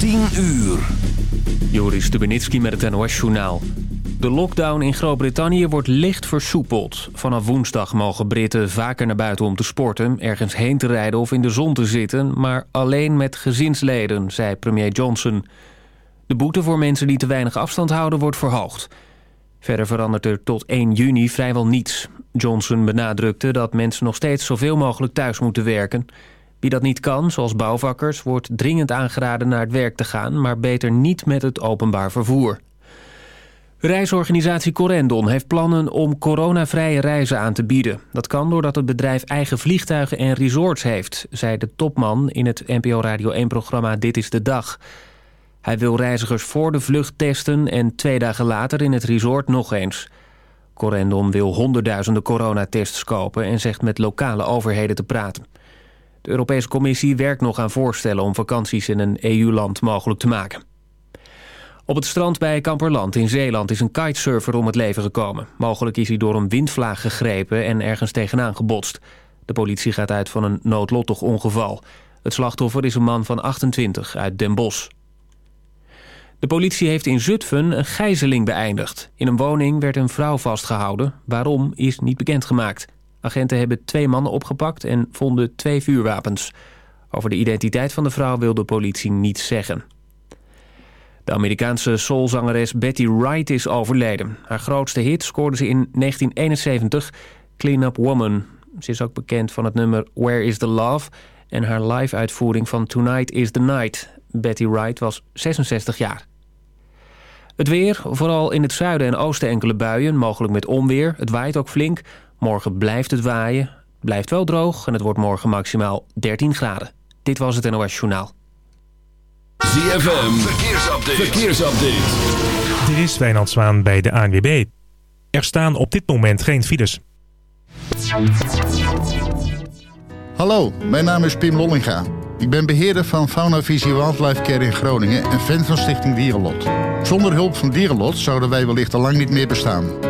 10 uur. Joris Stubenitski met het NOS-journaal. De lockdown in Groot-Brittannië wordt licht versoepeld. Vanaf woensdag mogen Britten vaker naar buiten om te sporten... ergens heen te rijden of in de zon te zitten... maar alleen met gezinsleden, zei premier Johnson. De boete voor mensen die te weinig afstand houden wordt verhoogd. Verder verandert er tot 1 juni vrijwel niets. Johnson benadrukte dat mensen nog steeds zoveel mogelijk thuis moeten werken... Wie dat niet kan, zoals bouwvakkers, wordt dringend aangeraden naar het werk te gaan... maar beter niet met het openbaar vervoer. Reisorganisatie Corendon heeft plannen om coronavrije reizen aan te bieden. Dat kan doordat het bedrijf eigen vliegtuigen en resorts heeft... zei de topman in het NPO Radio 1-programma Dit is de Dag. Hij wil reizigers voor de vlucht testen en twee dagen later in het resort nog eens. Corendon wil honderdduizenden coronatests kopen... en zegt met lokale overheden te praten. De Europese Commissie werkt nog aan voorstellen om vakanties in een EU-land mogelijk te maken. Op het strand bij Kamperland in Zeeland is een kitesurfer om het leven gekomen. Mogelijk is hij door een windvlaag gegrepen en ergens tegenaan gebotst. De politie gaat uit van een noodlottig ongeval. Het slachtoffer is een man van 28 uit Den Bosch. De politie heeft in Zutphen een gijzeling beëindigd. In een woning werd een vrouw vastgehouden. Waarom is niet bekendgemaakt. Agenten hebben twee mannen opgepakt en vonden twee vuurwapens. Over de identiteit van de vrouw wil de politie niets zeggen. De Amerikaanse soulzangeres Betty Wright is overleden. Haar grootste hit scoorde ze in 1971, Clean Up Woman. Ze is ook bekend van het nummer Where is the Love... en haar live-uitvoering van Tonight is the Night. Betty Wright was 66 jaar. Het weer, vooral in het zuiden en oosten enkele buien, mogelijk met onweer. Het waait ook flink. Morgen blijft het waaien, blijft wel droog en het wordt morgen maximaal 13 graden. Dit was het NOS Journaal. ZFM, verkeersupdate. verkeersupdate. Er is Wijnand Zwaan bij de ANWB. Er staan op dit moment geen files. Hallo, mijn naam is Pim Lollinga. Ik ben beheerder van Fauna Visie Wildlife Care in Groningen en fan van Stichting Dierenlot. Zonder hulp van Dierenlot zouden wij wellicht al lang niet meer bestaan.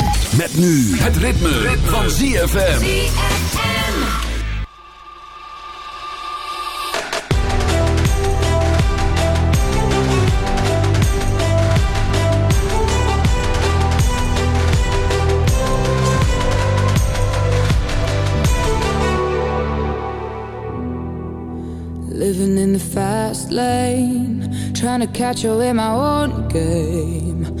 Met nu het ritme, van ZFM. Living in the fast lane, trying to catch up in my own game.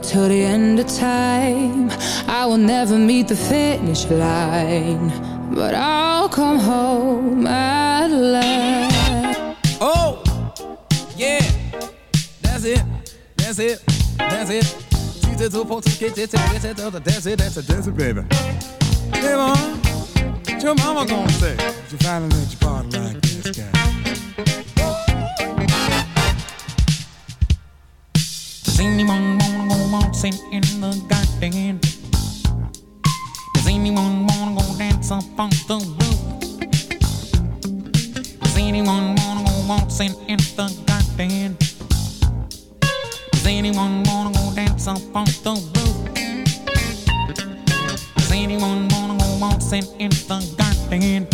Till the end of time, I will never meet the finish line, but I'll come home at last. Oh, yeah, that's it, that's it, that's it. That's it, that's it, that's it, baby. Hey, mom, your mama gonna say? You finally let your body like this guy. Does anyone wanna go in the garden? Does anyone wanna go dance the roof? Does anyone wanna go in the garden? Does anyone wanna go dance on the roof? Does anyone wanna go in the garden?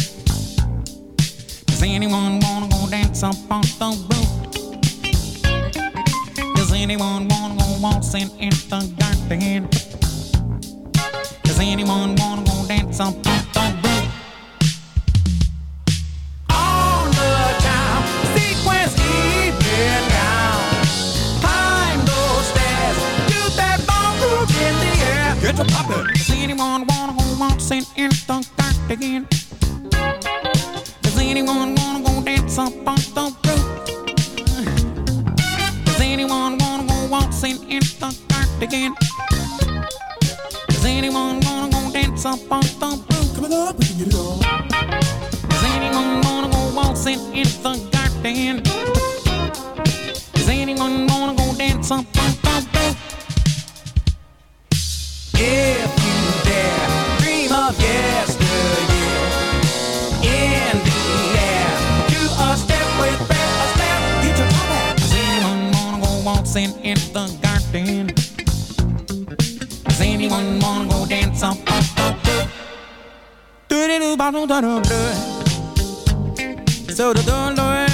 Does anyone wanna go dance up on the roof? Anyone wanna go waltzing in the garden? Does anyone wanna go dance on the roof? On the time, sequence even down. Climb those stairs, do that ballroom in the air. Get to poppin'. Does anyone wanna go waltzing in the garden? Does anyone wanna go dance up on the waltzing in the garden? Does anyone gonna go dance up on the roof? Come on, we can get it on. Does anyone wanna go waltzing in the garden? Does anyone wanna go dance up on waltzing in the garden? Does anyone wanna go dance on the? Do do do do da do do. So do do do do do.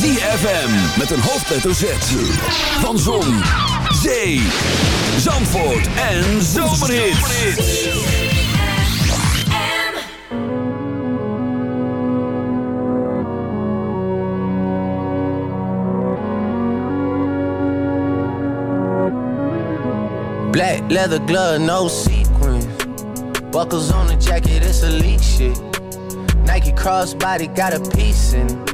ZFM met een hoofdletter Z. Van Zon, Zee, Zandvoort en Zomerhits. Black leather glove, no sequins. Buckles on the jacket, it's elite shit. Nike crossbody got a piece in it.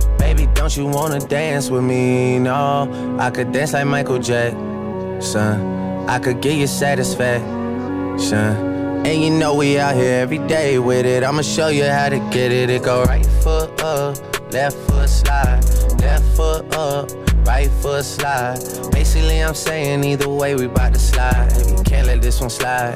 Baby, don't you wanna dance with me? No, I could dance like Michael Jackson. I could get you satisfaction. And you know we out here every day with it. I'ma show you how to get it. It go right foot up, left foot slide, left foot up, right foot slide. Basically, I'm saying either way, we bout to slide. Hey, can't let this one slide.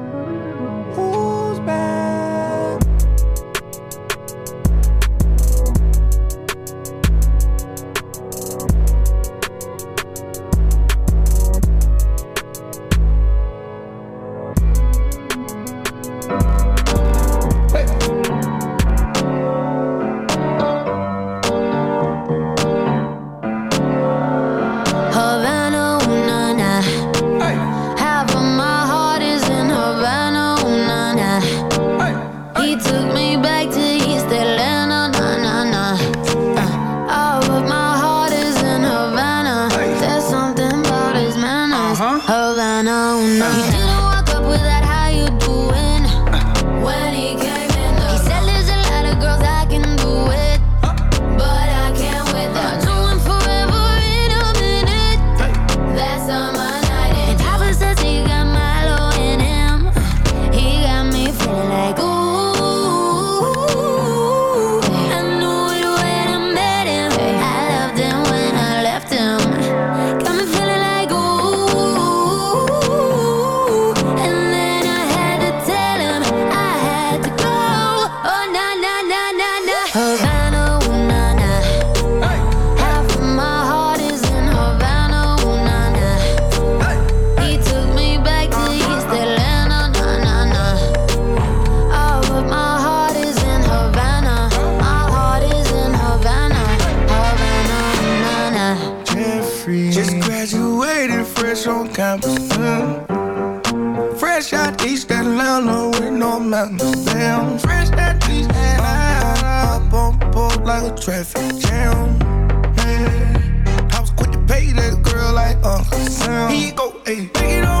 No mountains down. Fresh out East Atlanta. Up on like a traffic jam. Yeah. I was quick to pay that girl like Uncle Sam. He go, hey, take it on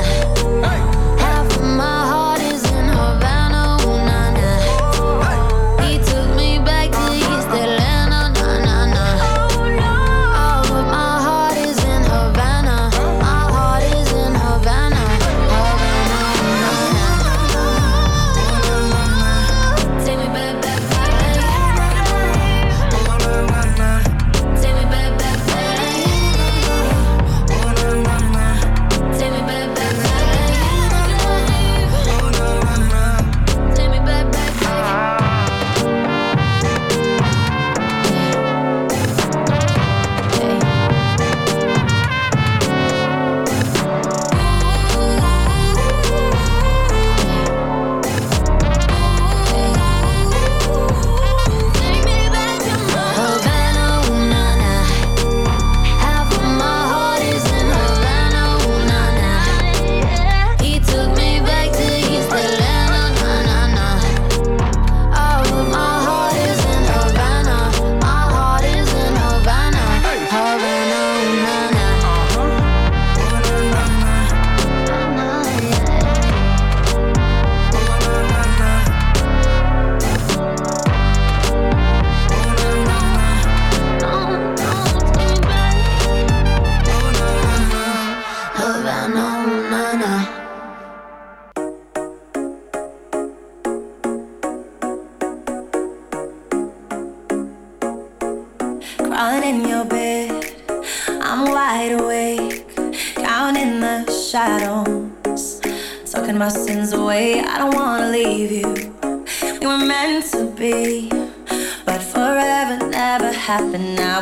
Happened. Now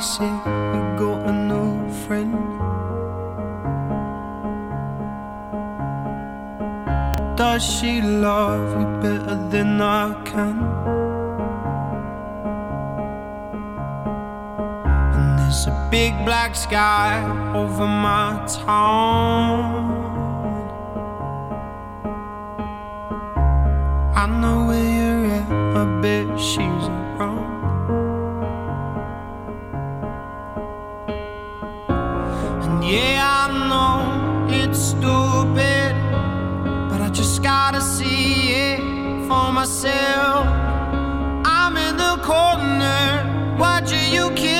say you got a new friend. Does she love you better than I can? And there's a big black sky over my town. I know where you're at, I bet she myself. I'm in the corner watching you kill.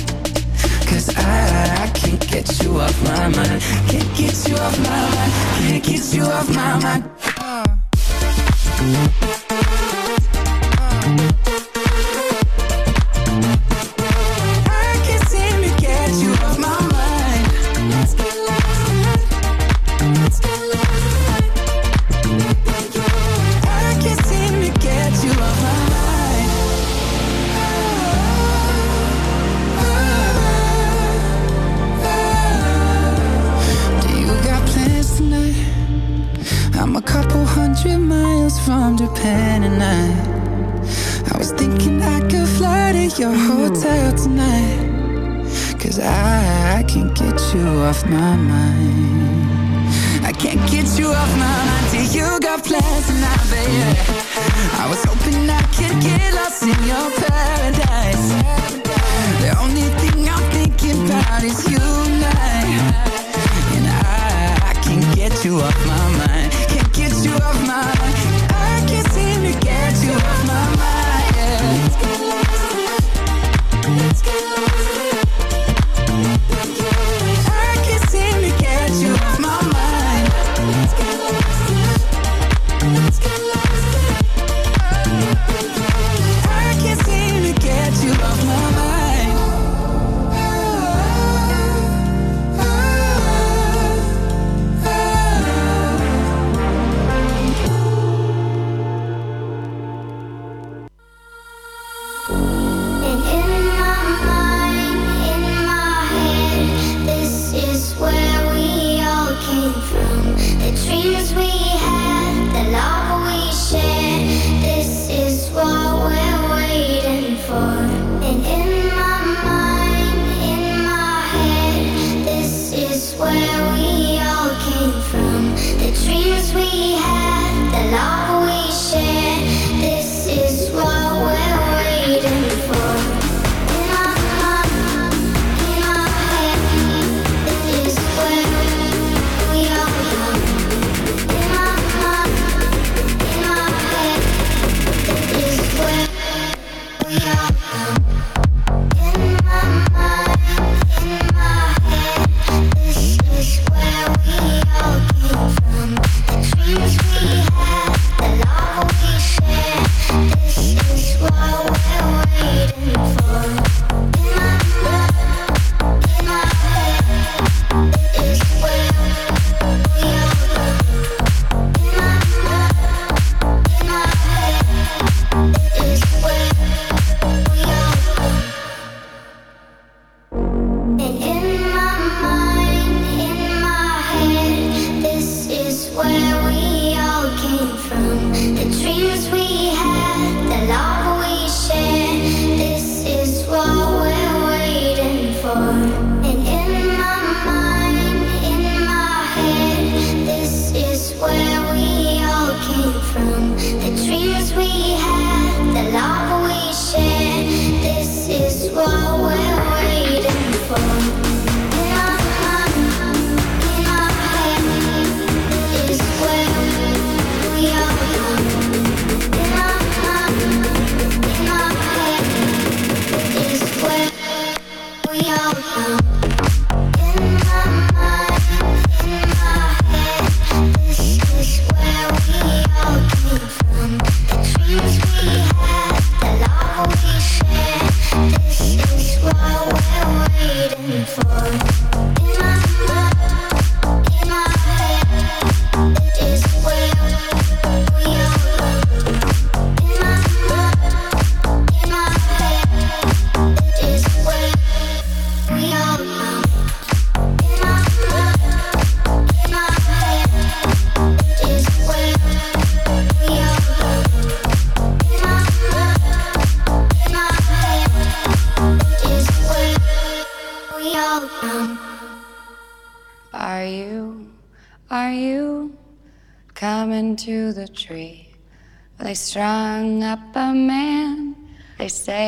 Cause I, I can't get you off my mind. Can't get you off my mind. Can't get you off my mind. Uh. off my mind.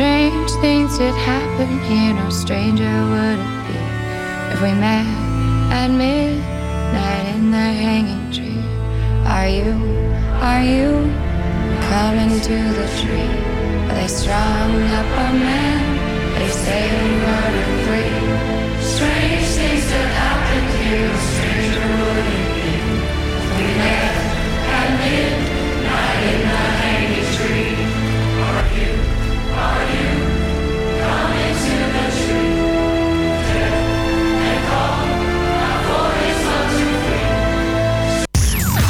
Strange things did happen here, no stranger would it be if we met at midnight in the hanging tree. Are you, are you coming to the tree where they strung up a man? They say we murdered three. Strange things that happened here, no stranger would it be if we met at midnight